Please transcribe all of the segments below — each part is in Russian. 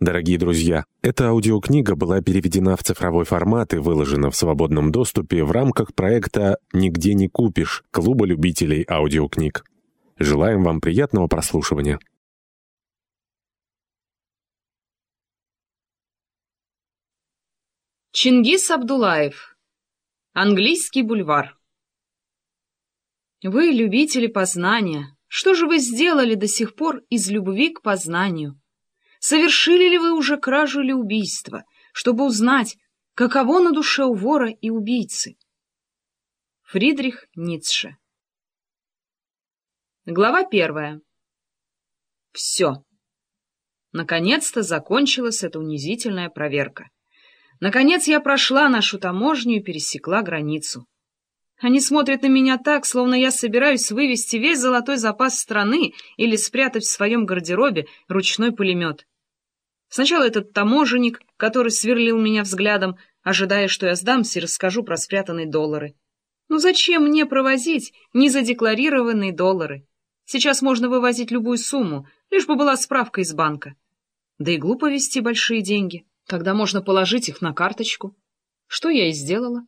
Дорогие друзья, эта аудиокнига была переведена в цифровой формат и выложена в свободном доступе в рамках проекта «Нигде не купишь» Клуба любителей аудиокниг. Желаем вам приятного прослушивания. Чингис Абдулаев. Английский бульвар. Вы любители познания. Что же вы сделали до сих пор из любви к познанию? Совершили ли вы уже кражу или убийство, чтобы узнать, каково на душе у вора и убийцы? Фридрих Ницше Глава первая. Все. Наконец-то закончилась эта унизительная проверка. Наконец я прошла нашу таможню и пересекла границу. Они смотрят на меня так, словно я собираюсь вывести весь золотой запас страны или спрятать в своем гардеробе ручной пулемет. Сначала этот таможенник, который сверлил меня взглядом, ожидая, что я сдамся и расскажу про спрятанные доллары. Ну зачем мне провозить незадекларированные доллары? Сейчас можно вывозить любую сумму, лишь бы была справка из банка. Да и глупо вести большие деньги, когда можно положить их на карточку. Что я и сделала.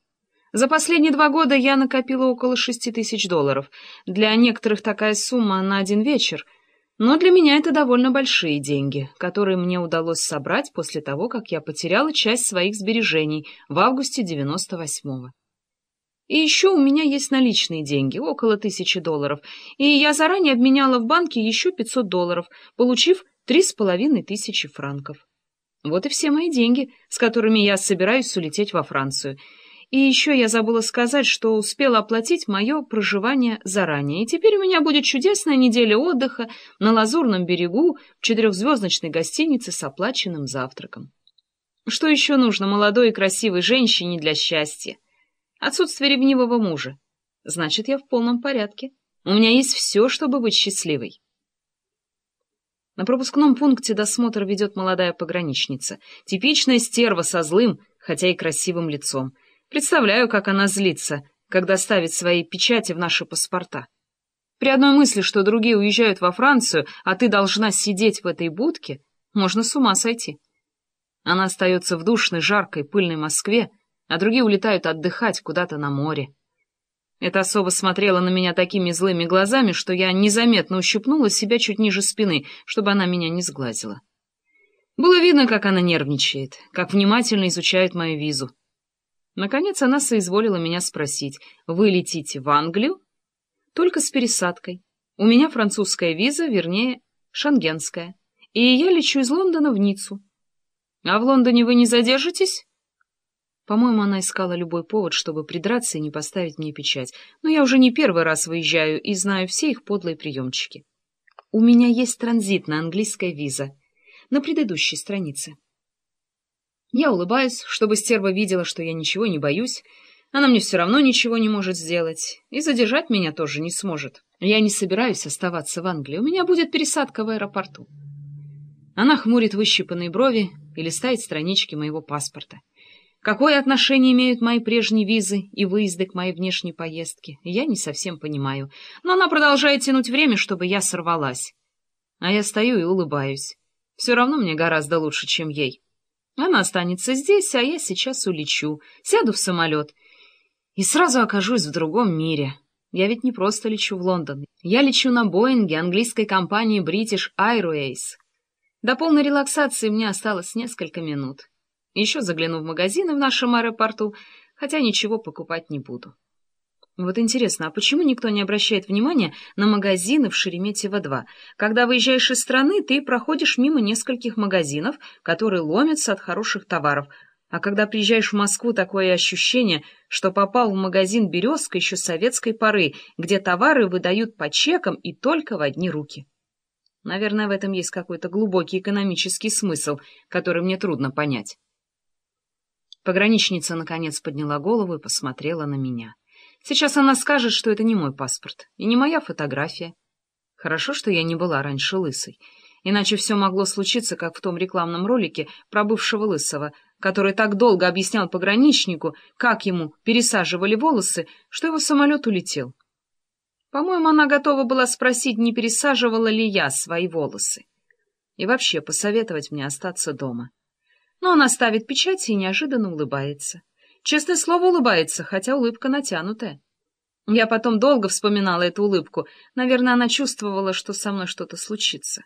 За последние два года я накопила около шести тысяч долларов. Для некоторых такая сумма на один вечер — но для меня это довольно большие деньги, которые мне удалось собрать после того, как я потеряла часть своих сбережений в августе 98-го. И еще у меня есть наличные деньги, около тысячи долларов, и я заранее обменяла в банке еще 500 долларов, получив три с половиной тысячи франков. Вот и все мои деньги, с которыми я собираюсь улететь во Францию — и еще я забыла сказать, что успела оплатить мое проживание заранее, и теперь у меня будет чудесная неделя отдыха на Лазурном берегу в четырехзвездочной гостинице с оплаченным завтраком. Что еще нужно молодой и красивой женщине для счастья? Отсутствие ревнивого мужа. Значит, я в полном порядке. У меня есть все, чтобы быть счастливой. На пропускном пункте досмотр ведет молодая пограничница. Типичная стерва со злым, хотя и красивым лицом. Представляю, как она злится, когда ставит свои печати в наши паспорта. При одной мысли, что другие уезжают во Францию, а ты должна сидеть в этой будке, можно с ума сойти. Она остается в душной, жаркой, пыльной Москве, а другие улетают отдыхать куда-то на море. Эта особа смотрела на меня такими злыми глазами, что я незаметно ущипнула себя чуть ниже спины, чтобы она меня не сглазила. Было видно, как она нервничает, как внимательно изучает мою визу. Наконец она соизволила меня спросить, вы летите в Англию? Только с пересадкой. У меня французская виза, вернее, шенгенская. И я лечу из Лондона в Ниццу. А в Лондоне вы не задержитесь? По-моему, она искала любой повод, чтобы придраться и не поставить мне печать. Но я уже не первый раз выезжаю и знаю все их подлые приемчики. У меня есть транзитная английская виза. На предыдущей странице. Я улыбаюсь, чтобы стерва видела, что я ничего не боюсь. Она мне все равно ничего не может сделать. И задержать меня тоже не сможет. Я не собираюсь оставаться в Англии. У меня будет пересадка в аэропорту. Она хмурит выщипанные брови и листает странички моего паспорта. Какое отношение имеют мои прежние визы и выезды к моей внешней поездке, я не совсем понимаю. Но она продолжает тянуть время, чтобы я сорвалась. А я стою и улыбаюсь. Все равно мне гораздо лучше, чем ей. Она останется здесь, а я сейчас улечу, сяду в самолет и сразу окажусь в другом мире. Я ведь не просто лечу в Лондон. Я лечу на Боинге английской компании British Airways. До полной релаксации мне осталось несколько минут. Еще загляну в магазины в нашем аэропорту, хотя ничего покупать не буду. Вот интересно, а почему никто не обращает внимания на магазины в Шереметьево-2? Когда выезжаешь из страны, ты проходишь мимо нескольких магазинов, которые ломятся от хороших товаров. А когда приезжаешь в Москву, такое ощущение, что попал в магазин «Березка» еще советской поры, где товары выдают по чекам и только в одни руки. Наверное, в этом есть какой-то глубокий экономический смысл, который мне трудно понять. Пограничница, наконец, подняла голову и посмотрела на меня. Сейчас она скажет, что это не мой паспорт и не моя фотография. Хорошо, что я не была раньше лысой. Иначе все могло случиться, как в том рекламном ролике про бывшего лысого, который так долго объяснял пограничнику, как ему пересаживали волосы, что его самолет улетел. По-моему, она готова была спросить, не пересаживала ли я свои волосы. И вообще посоветовать мне остаться дома. Но он оставит печать и неожиданно улыбается. Честное слово, улыбается, хотя улыбка натянутая. Я потом долго вспоминала эту улыбку. Наверное, она чувствовала, что со мной что-то случится.